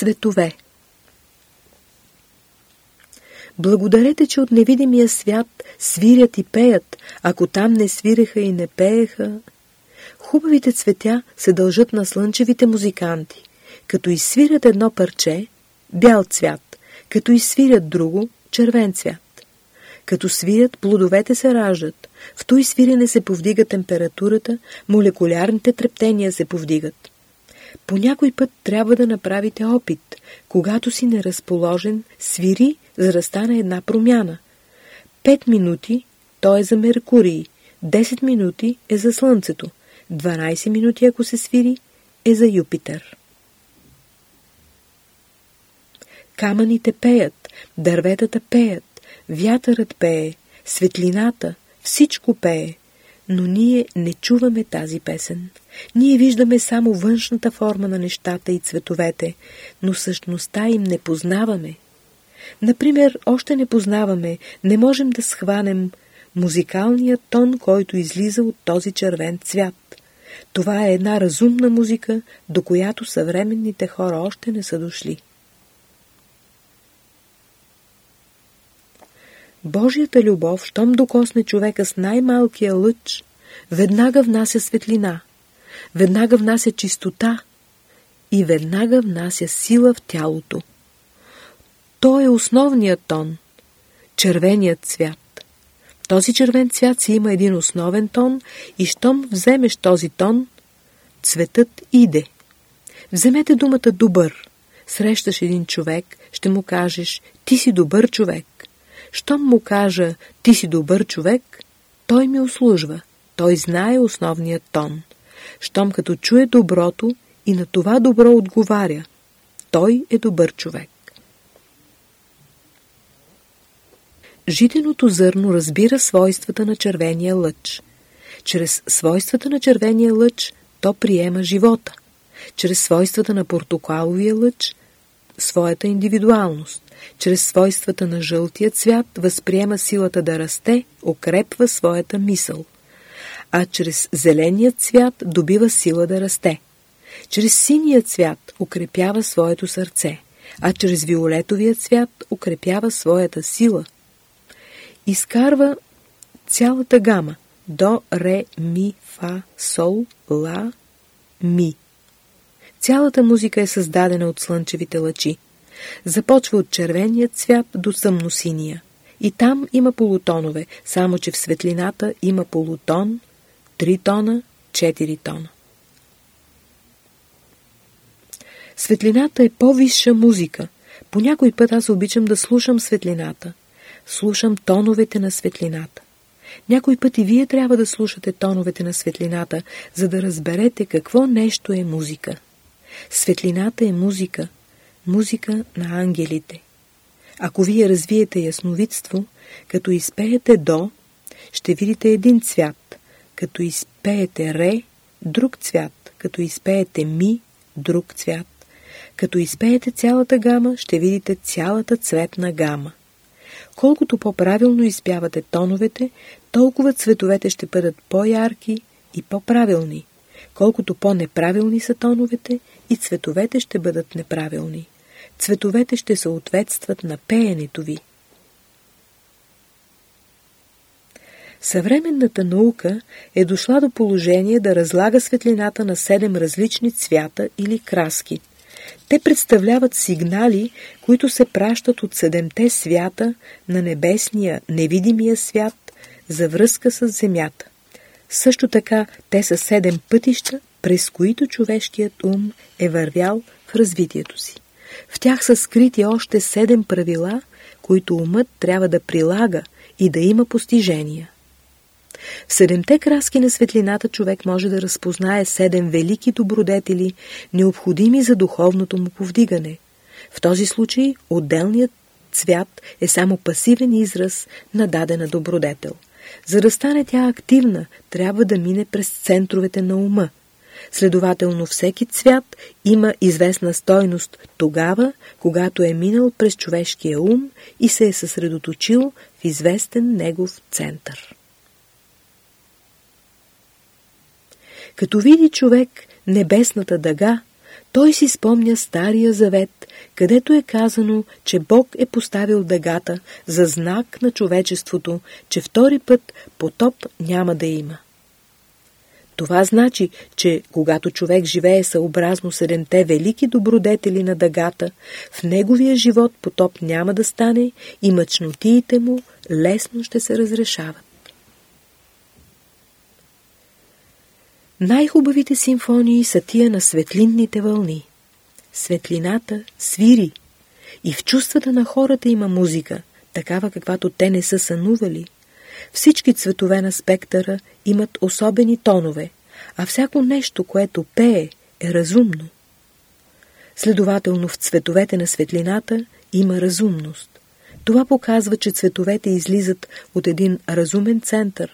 цветове. Благодарете, че от невидимия свят свирят и пеят, ако там не свиреха и не пееха. Хубавите цветя се дължат на слънчевите музиканти. Като изсвирят едно парче, бял цвят, като изсвирят друго, червен цвят. Като свирят, плодовете се раждат. В той свирене се повдига температурата, молекулярните трептения се повдигат. По някой път трябва да направите опит. Когато си неразположен, свири, за да стане една промяна. Пет минути то е за Меркурий, 10 минути е за Слънцето, 12 минути ако се свири е за Юпитер. Камъните пеят, дърветата пеят, вятърът пее, светлината, всичко пее, но ние не чуваме тази песен. Ние виждаме само външната форма на нещата и цветовете, но същността им не познаваме. Например, още не познаваме, не можем да схванем музикалния тон, който излиза от този червен цвят. Това е една разумна музика, до която съвременните хора още не са дошли. Божията любов, щом докосне човека с най-малкия лъч, веднага внася светлина, веднага внася чистота и веднага внася сила в тялото. То е основният тон, червеният цвят. Този червен цвят си има един основен тон и щом вземеш този тон, цветът иде. Вземете думата добър. Срещаш един човек, ще му кажеш, ти си добър човек. Щом му кажа, ти си добър човек, той ми услужва. Той знае основният тон. Щом като чуе доброто и на това добро отговаря, той е добър човек. Житеното зърно разбира свойствата на червения лъч. Чрез свойствата на червения лъч то приема живота. Чрез свойствата на портокаловия лъч – своята индивидуалност. Чрез свойствата на жълтия цвят възприема силата да расте, укрепва своята мисъл. А чрез зеления цвят добива сила да расте. Чрез синия цвят укрепява своето сърце, а чрез виолетовия цвят укрепява своята сила – изкарва цялата гама до, ре, ми, фа, сол, ла, ми. Цялата музика е създадена от слънчевите лъчи. Започва от червения цвят до съмносиния. И там има полутонове, само че в светлината има полутон, три тона, четири тона. Светлината е по-висша музика. По някой път аз обичам да слушам светлината слушам тоновете на светлината. Някой път и вие трябва да слушате тоновете на светлината, за да разберете какво нещо е музика. Светлината е музика, музика на ангелите. Ако вие развиете ясновидство, като изпеете до, ще видите един цвят, като изпеете ре, друг цвят, като изпеете ми, друг цвят. Като изпеете цялата гама, ще видите цялата цветна гама. Колкото по-правилно изпявате тоновете, толкова цветовете ще бъдат по-ярки и по-правилни. Колкото по-неправилни са тоновете, и цветовете ще бъдат неправилни. Цветовете ще съответстват на пеенето ви. Съвременната наука е дошла до положение да разлага светлината на седем различни цвята или краски. Те представляват сигнали, които се пращат от седемте свята на небесния, невидимия свят за връзка с земята. Също така те са седем пътища, през които човешкият ум е вървял в развитието си. В тях са скрити още седем правила, които умът трябва да прилага и да има постижения. В седемте краски на светлината човек може да разпознае седем велики добродетели, необходими за духовното му повдигане. В този случай отделният цвят е само пасивен израз на дадена добродетел. За да стане тя активна, трябва да мине през центровете на ума. Следователно всеки цвят има известна стойност тогава, когато е минал през човешкия ум и се е съсредоточил в известен негов център. Като види човек небесната дъга, Той си спомня Стария завет, където е казано, че Бог е поставил дъгата за знак на човечеството, че втори път потоп няма да има. Това значи, че когато човек живее съобразно седемте велики добродетели на дъгата, в неговия живот потоп няма да стане и мъчнотиите му лесно ще се разрешават. Най-хубавите симфонии са тия на светлинните вълни. Светлината свири и в чувствата на хората има музика, такава каквато те не са сънували. Всички цветове на спектъра имат особени тонове, а всяко нещо, което пее, е разумно. Следователно в цветовете на светлината има разумност. Това показва, че цветовете излизат от един разумен център,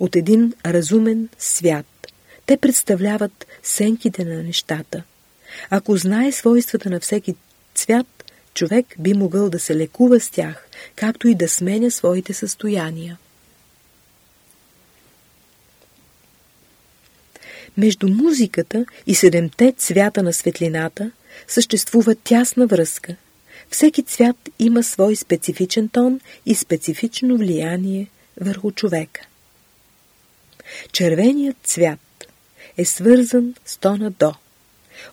от един разумен свят. Те представляват сенките на нещата. Ако знае свойствата на всеки цвят, човек би могъл да се лекува с тях, както и да сменя своите състояния. Между музиката и седемте цвята на светлината съществува тясна връзка. Всеки цвят има свой специфичен тон и специфично влияние върху човека. Червеният цвят е свързан с тона до.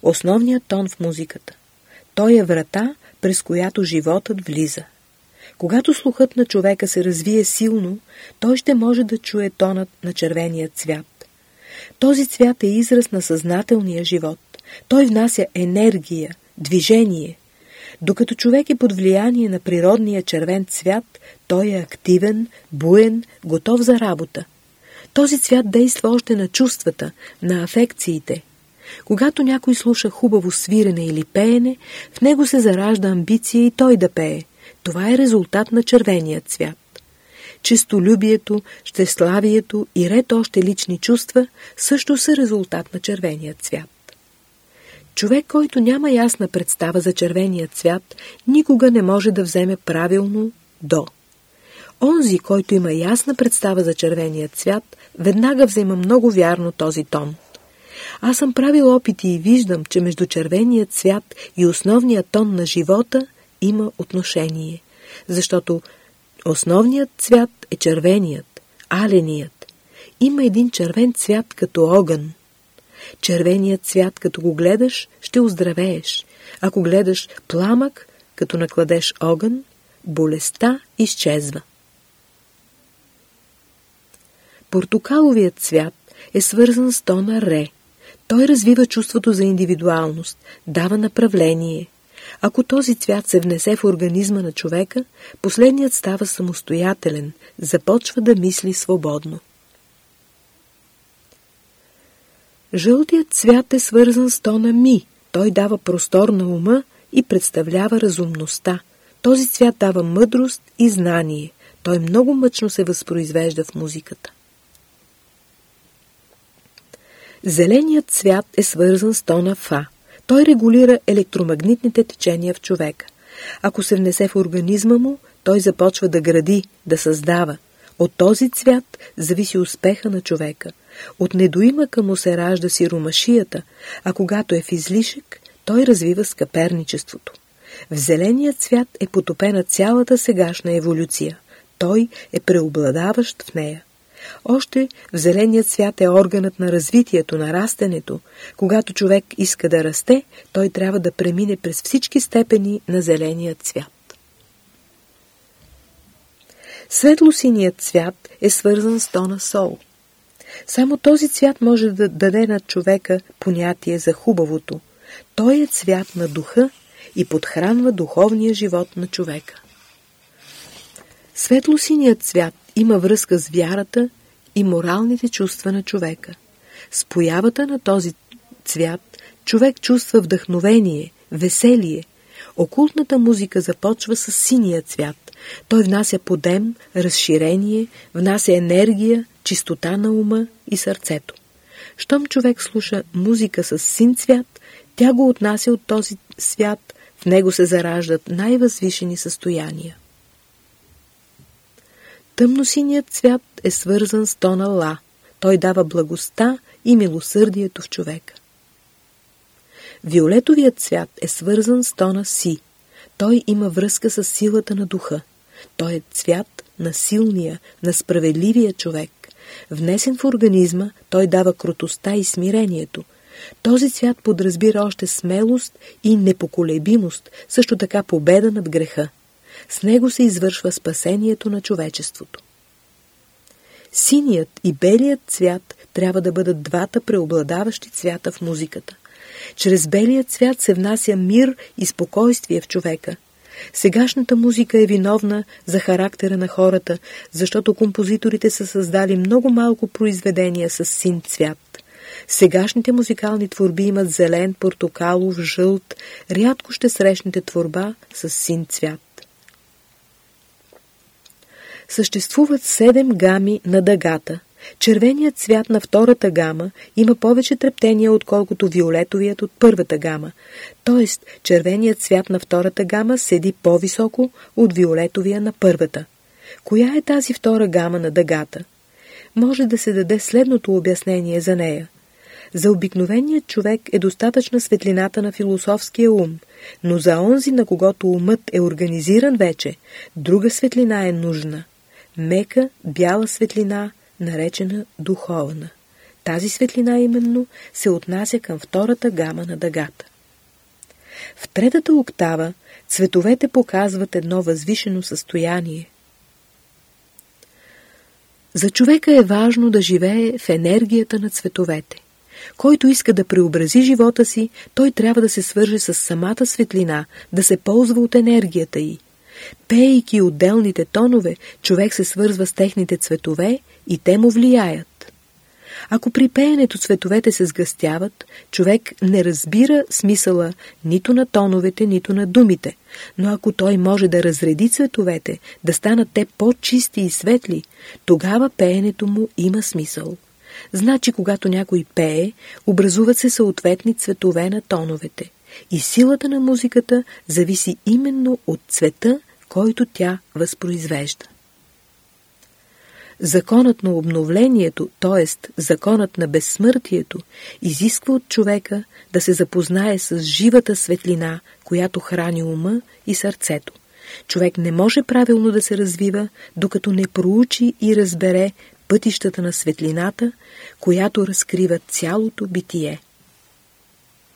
Основният тон в музиката. Той е врата, през която животът влиза. Когато слухът на човека се развие силно, той ще може да чуе тонът на червения цвят. Този цвят е израз на съзнателния живот. Той внася енергия, движение. Докато човек е под влияние на природния червен цвят, той е активен, буен, готов за работа. Този цвят действа още на чувствата, на афекциите. Когато някой слуша хубаво свирене или пеене, в него се заражда амбиция и той да пее. Това е резултат на червения цвят. Чистолюбието, щеславието и ред още лични чувства също са резултат на червения цвят. Човек, който няма ясна представа за червения цвят, никога не може да вземе правилно до. Онзи, който има ясна представа за червения цвят, веднага взема много вярно този тон. Аз съм правил опити и виждам, че между червения цвят и основния тон на живота има отношение, защото основният цвят е червеният, аленият. Има един червен цвят като огън. Червеният цвят, като го гледаш, ще оздравееш. Ако гледаш пламък, като накладеш огън, болестта изчезва. Портокаловият цвят е свързан с тона ре. Той развива чувството за индивидуалност, дава направление. Ако този цвят се внесе в организма на човека, последният става самостоятелен, започва да мисли свободно. Жълтият цвят е свързан с тона ми. Той дава простор на ума и представлява разумността. Този цвят дава мъдрост и знание. Той много мъчно се възпроизвежда в музиката. Зеленият цвят е свързан с тона Фа. Той регулира електромагнитните течения в човека. Ако се внесе в организма му, той започва да гради, да създава. От този цвят зависи успеха на човека. От недоимъка му се ражда сиромашията, а когато е в излишък, той развива скъперничеството. В зеления цвят е потопена цялата сегашна еволюция. Той е преобладаващ в нея. Още в зеленият цвят е органът на развитието, на растенето. Когато човек иска да расте, той трябва да премине през всички степени на зеления цвят. Светло-синият цвят е свързан с тона сол. Само този цвят може да даде на човека понятие за хубавото. Той е цвят на духа и подхранва духовния живот на човека. Светло-синият цвят има връзка с вярата и моралните чувства на човека. С появата на този цвят човек чувства вдъхновение, веселие. Окултната музика започва с синия цвят. Той внася подем, разширение, внася енергия, чистота на ума и сърцето. Щом човек слуша музика с син цвят, тя го отнася от този свят, в него се зараждат най-възвишени състояния. Тъмносиният цвят е свързан с тона ла. Той дава благостта и милосърдието в човека. Виолетовият цвят е свързан с тона Си. Той има връзка с силата на духа. Той е цвят на силния, на справедливия човек. Внесен в организма, той дава крутостта и смирението. Този цвят подразбира още смелост и непоколебимост, също така победа над греха. С него се извършва спасението на човечеството. Синият и белият цвят трябва да бъдат двата преобладаващи цвята в музиката. Чрез белият цвят се внася мир и спокойствие в човека. Сегашната музика е виновна за характера на хората, защото композиторите са създали много малко произведения с син цвят. Сегашните музикални творби имат зелен, портокалов, жълт, рядко ще срещнете творба с син цвят. Съществуват седем гами на дъгата. Червеният цвят на втората гама има повече трептения, отколкото виолетовият от първата гама. Тоест, червеният цвят на втората гама седи по-високо от виолетовия на първата. Коя е тази втора гама на дъгата? Може да се даде следното обяснение за нея. За обикновеният човек е достатъчна светлината на философския ум, но за онзи, на когото умът е организиран вече, друга светлина е нужна мека, бяла светлина, наречена духовна. Тази светлина именно се отнася към втората гама на дъгата. В третата октава цветовете показват едно възвишено състояние. За човека е важно да живее в енергията на цветовете. Който иска да преобрази живота си, той трябва да се свърже с самата светлина, да се ползва от енергията й – Пейки отделните тонове, човек се свързва с техните цветове и те му влияят. Ако при пеенето цветовете се сгъстяват, човек не разбира смисъла нито на тоновете, нито на думите, но ако той може да разреди цветовете, да станат те по-чисти и светли, тогава пеенето му има смисъл. Значи, когато някой пее, образуват се съответни цветове на тоновете. И силата на музиката зависи именно от цвета, който тя възпроизвежда. Законът на обновлението, т.е. законът на безсмъртието, изисква от човека да се запознае с живата светлина, която храни ума и сърцето. Човек не може правилно да се развива, докато не проучи и разбере пътищата на светлината, която разкрива цялото битие.